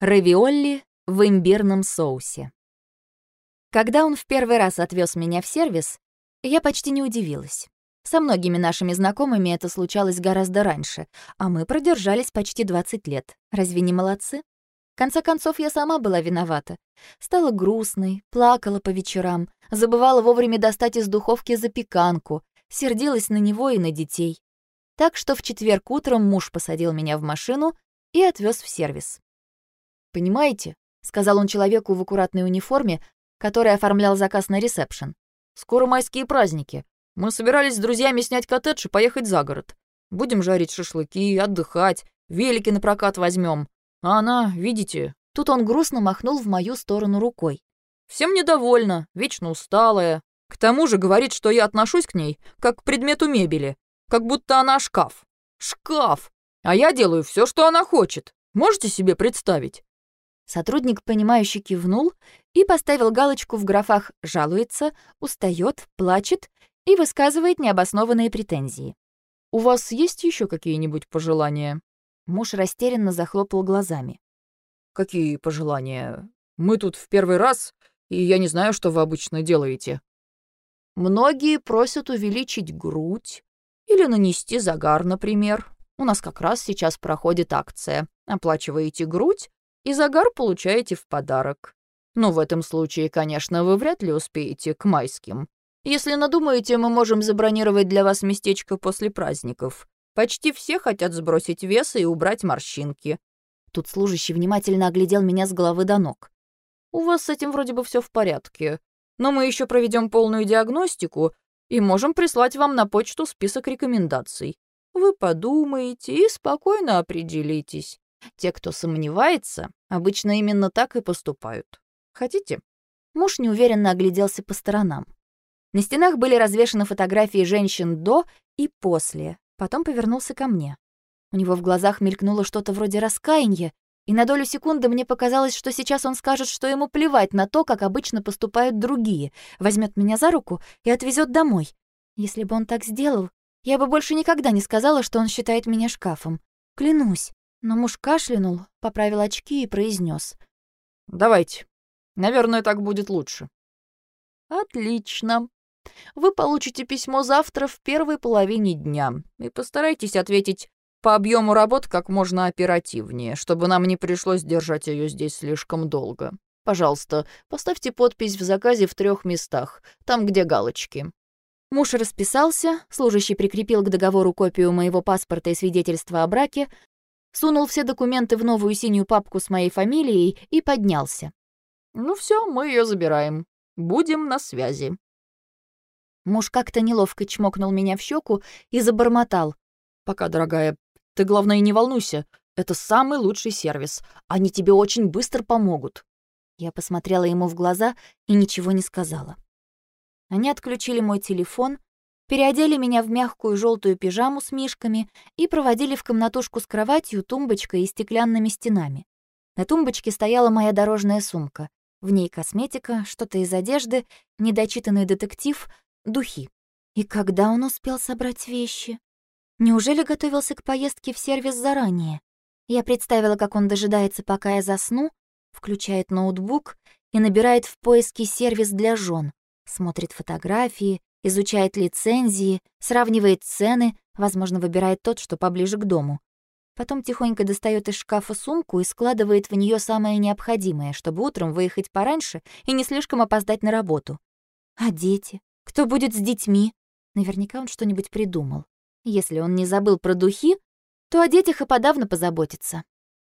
Равиолли в имбирном соусе. Когда он в первый раз отвез меня в сервис, я почти не удивилась. Со многими нашими знакомыми это случалось гораздо раньше, а мы продержались почти 20 лет. Разве не молодцы? В конце концов, я сама была виновата. Стала грустной, плакала по вечерам, забывала вовремя достать из духовки запеканку, сердилась на него и на детей. Так что в четверг утром муж посадил меня в машину и отвез в сервис. «Понимаете», — сказал он человеку в аккуратной униформе, который оформлял заказ на ресепшн. «Скоро майские праздники. Мы собирались с друзьями снять коттедж и поехать за город. Будем жарить шашлыки, отдыхать, велики на прокат возьмем. А она, видите...» Тут он грустно махнул в мою сторону рукой. «Всем недовольна, вечно усталая. К тому же говорит, что я отношусь к ней как к предмету мебели, как будто она шкаф. Шкаф! А я делаю все, что она хочет. Можете себе представить?» Сотрудник, понимающе кивнул и поставил галочку в графах «жалуется», «устает», «плачет» и высказывает необоснованные претензии. «У вас есть еще какие-нибудь пожелания?» Муж растерянно захлопал глазами. «Какие пожелания? Мы тут в первый раз, и я не знаю, что вы обычно делаете». «Многие просят увеличить грудь или нанести загар, например. У нас как раз сейчас проходит акция. Оплачиваете грудь, и загар получаете в подарок. Но в этом случае, конечно, вы вряд ли успеете к майским. Если надумаете, мы можем забронировать для вас местечко после праздников. Почти все хотят сбросить вес и убрать морщинки. Тут служащий внимательно оглядел меня с головы до ног. У вас с этим вроде бы все в порядке. Но мы еще проведем полную диагностику и можем прислать вам на почту список рекомендаций. Вы подумаете и спокойно определитесь. Те, кто сомневается, обычно именно так и поступают. Хотите? Муж неуверенно огляделся по сторонам. На стенах были развешаны фотографии женщин до и после. Потом повернулся ко мне. У него в глазах мелькнуло что-то вроде раскаяния, и на долю секунды мне показалось, что сейчас он скажет, что ему плевать на то, как обычно поступают другие, возьмет меня за руку и отвезет домой. Если бы он так сделал, я бы больше никогда не сказала, что он считает меня шкафом. Клянусь. Но муж кашлянул, поправил очки и произнес: «Давайте. Наверное, так будет лучше». «Отлично. Вы получите письмо завтра в первой половине дня и постарайтесь ответить по объему работ как можно оперативнее, чтобы нам не пришлось держать ее здесь слишком долго. Пожалуйста, поставьте подпись в заказе в трех местах, там, где галочки». Муж расписался, служащий прикрепил к договору копию моего паспорта и свидетельства о браке, сунул все документы в новую синюю папку с моей фамилией и поднялся. «Ну все, мы ее забираем. Будем на связи». Муж как-то неловко чмокнул меня в щеку и забормотал. «Пока, дорогая, ты, главное, не волнуйся. Это самый лучший сервис. Они тебе очень быстро помогут». Я посмотрела ему в глаза и ничего не сказала. Они отключили мой телефон, переодели меня в мягкую желтую пижаму с мишками и проводили в комнатушку с кроватью, тумбочкой и стеклянными стенами. На тумбочке стояла моя дорожная сумка. В ней косметика, что-то из одежды, недочитанный детектив, духи. И когда он успел собрать вещи? Неужели готовился к поездке в сервис заранее? Я представила, как он дожидается, пока я засну, включает ноутбук и набирает в поиске сервис для жен, смотрит фотографии, изучает лицензии, сравнивает цены, возможно, выбирает тот, что поближе к дому. Потом тихонько достает из шкафа сумку и складывает в нее самое необходимое, чтобы утром выехать пораньше и не слишком опоздать на работу. А дети? Кто будет с детьми? Наверняка он что-нибудь придумал. Если он не забыл про духи, то о детях и подавно позаботится.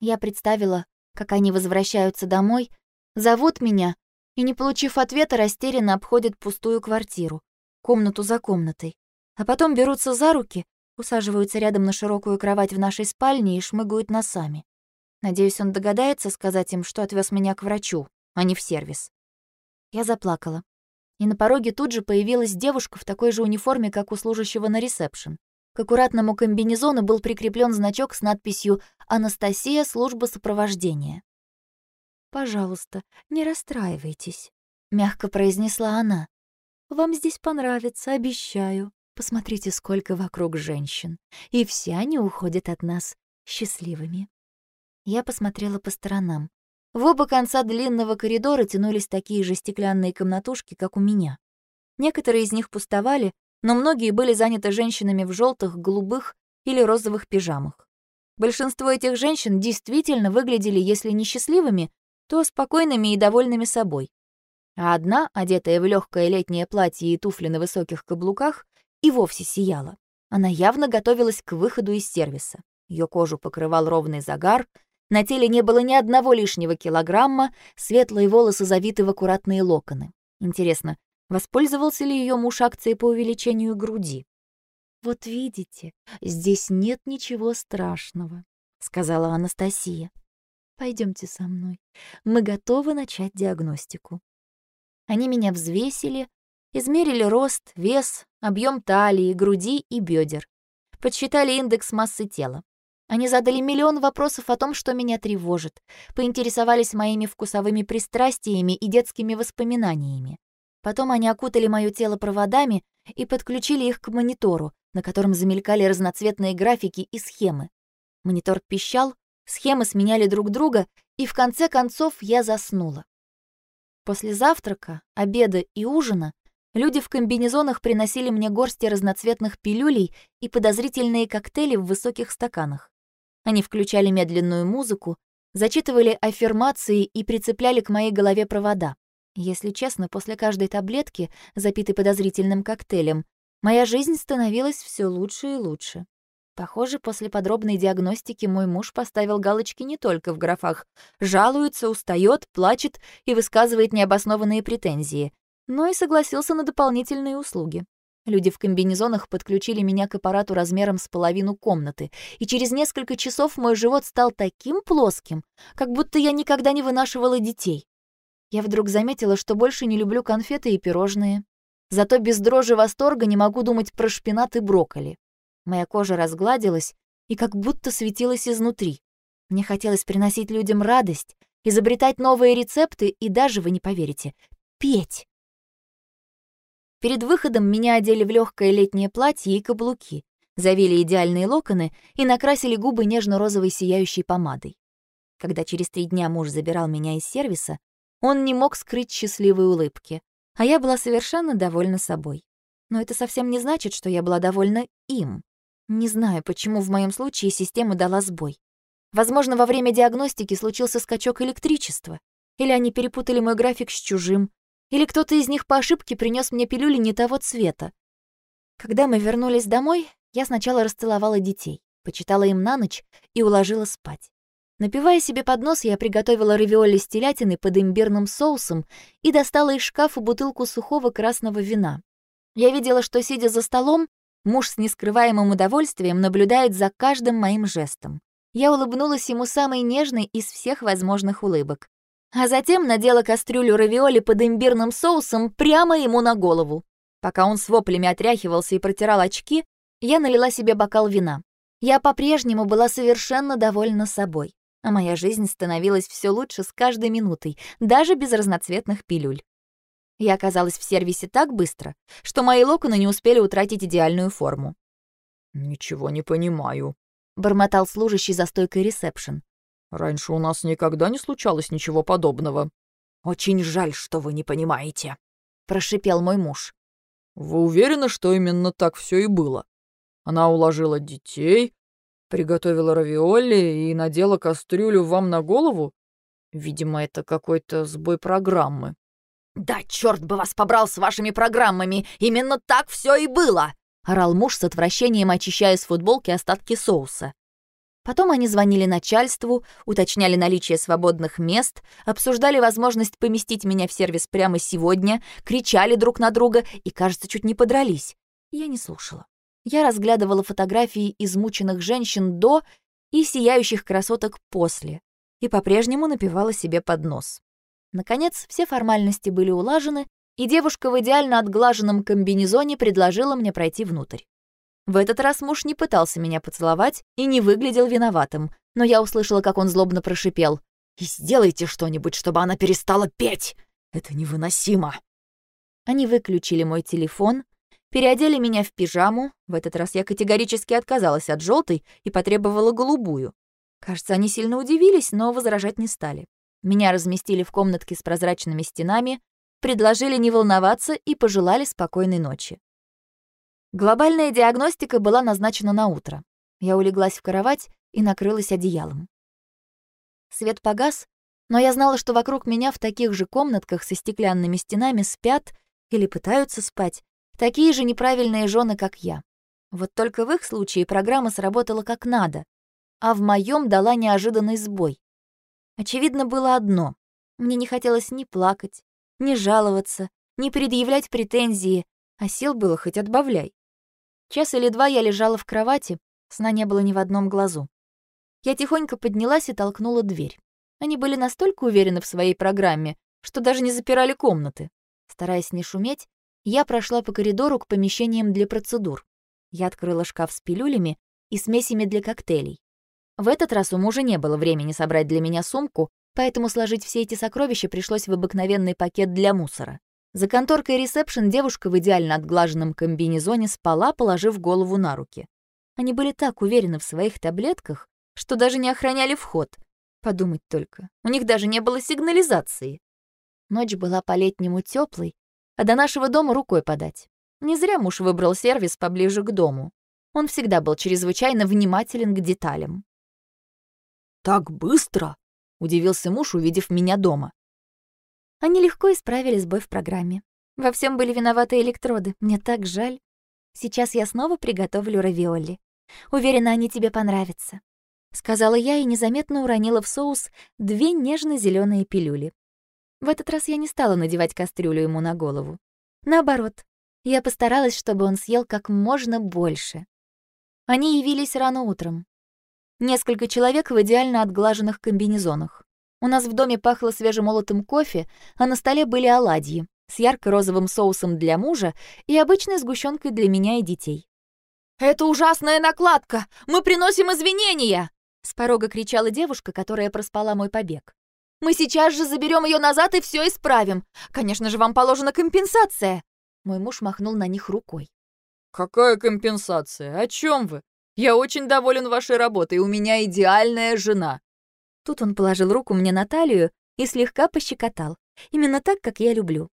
Я представила, как они возвращаются домой, зовут меня и, не получив ответа, растерянно обходят пустую квартиру комнату за комнатой, а потом берутся за руки, усаживаются рядом на широкую кровать в нашей спальне и шмыгают носами. Надеюсь, он догадается сказать им, что отвез меня к врачу, а не в сервис. Я заплакала. И на пороге тут же появилась девушка в такой же униформе, как у служащего на ресепшн. К аккуратному комбинезону был прикреплен значок с надписью «Анастасия, служба сопровождения». «Пожалуйста, не расстраивайтесь», — мягко произнесла она. Вам здесь понравится, обещаю. Посмотрите, сколько вокруг женщин. И все они уходят от нас счастливыми. Я посмотрела по сторонам. В оба конца длинного коридора тянулись такие же стеклянные комнатушки, как у меня. Некоторые из них пустовали, но многие были заняты женщинами в желтых, голубых или розовых пижамах. Большинство этих женщин действительно выглядели, если не счастливыми, то спокойными и довольными собой. А одна, одетая в легкое летнее платье и туфли на высоких каблуках, и вовсе сияла. Она явно готовилась к выходу из сервиса. Ее кожу покрывал ровный загар, на теле не было ни одного лишнего килограмма, светлые волосы завиты в аккуратные локоны. Интересно, воспользовался ли ее муж акцией по увеличению груди? «Вот видите, здесь нет ничего страшного», — сказала Анастасия. Пойдемте со мной. Мы готовы начать диагностику». Они меня взвесили, измерили рост, вес, объем талии, груди и бедер. Подсчитали индекс массы тела. Они задали миллион вопросов о том, что меня тревожит, поинтересовались моими вкусовыми пристрастиями и детскими воспоминаниями. Потом они окутали моё тело проводами и подключили их к монитору, на котором замелькали разноцветные графики и схемы. Монитор пищал, схемы сменяли друг друга, и в конце концов я заснула. После завтрака, обеда и ужина люди в комбинезонах приносили мне горсти разноцветных пилюлей и подозрительные коктейли в высоких стаканах. Они включали медленную музыку, зачитывали аффирмации и прицепляли к моей голове провода. Если честно, после каждой таблетки, запитой подозрительным коктейлем, Моя жизнь становилась все лучше и лучше. Похоже, после подробной диагностики мой муж поставил галочки не только в графах «жалуется», «устает», «плачет» и высказывает необоснованные претензии, но и согласился на дополнительные услуги. Люди в комбинезонах подключили меня к аппарату размером с половину комнаты, и через несколько часов мой живот стал таким плоским, как будто я никогда не вынашивала детей. Я вдруг заметила, что больше не люблю конфеты и пирожные, Зато без дрожи восторга не могу думать про шпинат и брокколи. Моя кожа разгладилась и как будто светилась изнутри. Мне хотелось приносить людям радость, изобретать новые рецепты и даже, вы не поверите, петь. Перед выходом меня одели в легкое летнее платье и каблуки, завили идеальные локоны и накрасили губы нежно-розовой сияющей помадой. Когда через три дня муж забирал меня из сервиса, он не мог скрыть счастливой улыбки а я была совершенно довольна собой. Но это совсем не значит, что я была довольна им. Не знаю, почему в моем случае система дала сбой. Возможно, во время диагностики случился скачок электричества, или они перепутали мой график с чужим, или кто-то из них по ошибке принес мне пилюли не того цвета. Когда мы вернулись домой, я сначала расцеловала детей, почитала им на ночь и уложила спать. Напивая себе под нос, я приготовила равиоли с телятиной под имбирным соусом и достала из шкафа бутылку сухого красного вина. Я видела, что, сидя за столом, муж с нескрываемым удовольствием наблюдает за каждым моим жестом. Я улыбнулась ему самой нежной из всех возможных улыбок. А затем надела кастрюлю равиоли под имбирным соусом прямо ему на голову. Пока он с воплями отряхивался и протирал очки, я налила себе бокал вина. Я по-прежнему была совершенно довольна собой а моя жизнь становилась все лучше с каждой минутой, даже без разноцветных пилюль. Я оказалась в сервисе так быстро, что мои локоны не успели утратить идеальную форму. «Ничего не понимаю», — бормотал служащий за стойкой ресепшн. «Раньше у нас никогда не случалось ничего подобного». «Очень жаль, что вы не понимаете», — прошипел мой муж. «Вы уверены, что именно так все и было? Она уложила детей, Приготовила равиоли и надела кастрюлю вам на голову? Видимо, это какой-то сбой программы. «Да черт бы вас побрал с вашими программами! Именно так все и было!» — орал муж с отвращением, очищая с футболки остатки соуса. Потом они звонили начальству, уточняли наличие свободных мест, обсуждали возможность поместить меня в сервис прямо сегодня, кричали друг на друга и, кажется, чуть не подрались. Я не слушала. Я разглядывала фотографии измученных женщин до и сияющих красоток после, и по-прежнему напивала себе под нос. Наконец, все формальности были улажены, и девушка в идеально отглаженном комбинезоне предложила мне пройти внутрь. В этот раз муж не пытался меня поцеловать и не выглядел виноватым, но я услышала, как он злобно прошипел. «И сделайте что-нибудь, чтобы она перестала петь! Это невыносимо!» Они выключили мой телефон, Переодели меня в пижаму, в этот раз я категорически отказалась от желтой и потребовала голубую. Кажется, они сильно удивились, но возражать не стали. Меня разместили в комнатке с прозрачными стенами, предложили не волноваться и пожелали спокойной ночи. Глобальная диагностика была назначена на утро. Я улеглась в кровать и накрылась одеялом. Свет погас, но я знала, что вокруг меня в таких же комнатках со стеклянными стенами спят или пытаются спать такие же неправильные жены, как я. Вот только в их случае программа сработала как надо, а в моем дала неожиданный сбой. Очевидно было одно — мне не хотелось ни плакать, ни жаловаться, ни предъявлять претензии, а сил было хоть отбавляй. Час или два я лежала в кровати, сна не было ни в одном глазу. Я тихонько поднялась и толкнула дверь. Они были настолько уверены в своей программе, что даже не запирали комнаты. Стараясь не шуметь, я прошла по коридору к помещениям для процедур. Я открыла шкаф с пилюлями и смесями для коктейлей. В этот раз у мужа не было времени собрать для меня сумку, поэтому сложить все эти сокровища пришлось в обыкновенный пакет для мусора. За конторкой ресепшн девушка в идеально отглаженном комбинезоне спала, положив голову на руки. Они были так уверены в своих таблетках, что даже не охраняли вход. Подумать только, у них даже не было сигнализации. Ночь была по-летнему теплой, а до нашего дома рукой подать. Не зря муж выбрал сервис поближе к дому. Он всегда был чрезвычайно внимателен к деталям. «Так быстро?» — удивился муж, увидев меня дома. Они легко исправили сбой в программе. Во всем были виноваты электроды. Мне так жаль. Сейчас я снова приготовлю равиоли. Уверена, они тебе понравятся. Сказала я и незаметно уронила в соус две нежно зеленые пилюли. В этот раз я не стала надевать кастрюлю ему на голову. Наоборот, я постаралась, чтобы он съел как можно больше. Они явились рано утром. Несколько человек в идеально отглаженных комбинезонах. У нас в доме пахло свежемолотым кофе, а на столе были оладьи с ярко-розовым соусом для мужа и обычной сгущенкой для меня и детей. «Это ужасная накладка! Мы приносим извинения!» С порога кричала девушка, которая проспала мой побег. «Мы сейчас же заберем ее назад и все исправим. Конечно же, вам положена компенсация!» Мой муж махнул на них рукой. «Какая компенсация? О чем вы? Я очень доволен вашей работой, у меня идеальная жена. Тут он положил руку мне на талию и слегка пощекотал. Именно так, как я люблю.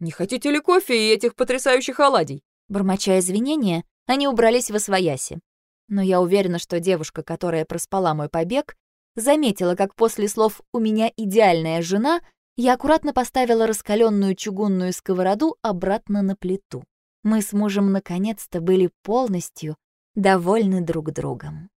«Не хотите ли кофе и этих потрясающих оладий?» Бормоча извинения, они убрались в освояси. Но я уверена, что девушка, которая проспала мой побег, заметила, как после слов «у меня идеальная жена» я аккуратно поставила раскаленную чугунную сковороду обратно на плиту. Мы с мужем наконец-то были полностью довольны друг другом.